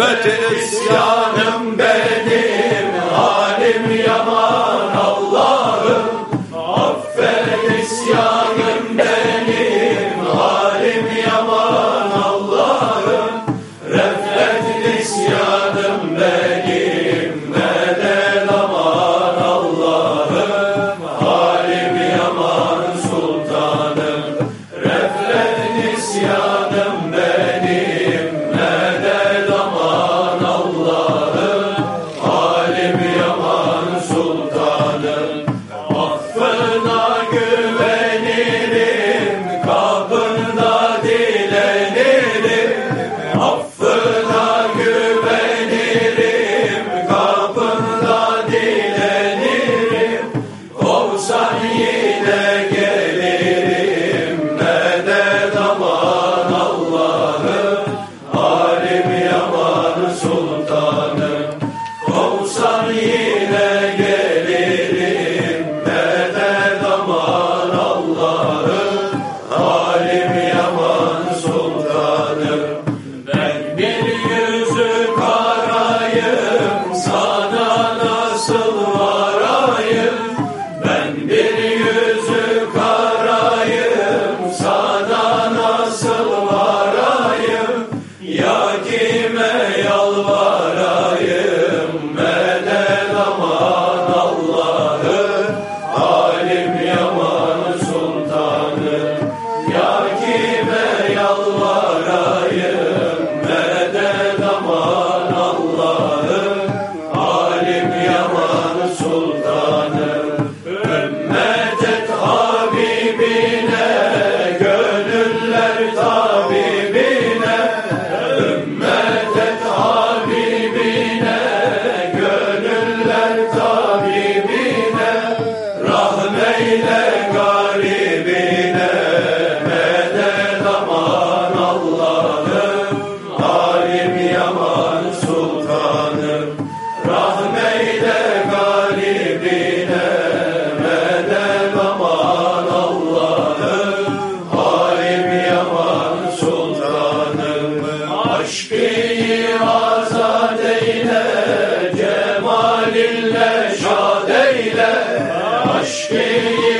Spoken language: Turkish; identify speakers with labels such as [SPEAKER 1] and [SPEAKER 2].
[SPEAKER 1] Beter isyanım beni yeah. Müşkiyi azad eyle, cemalinle şad eyle, aşkı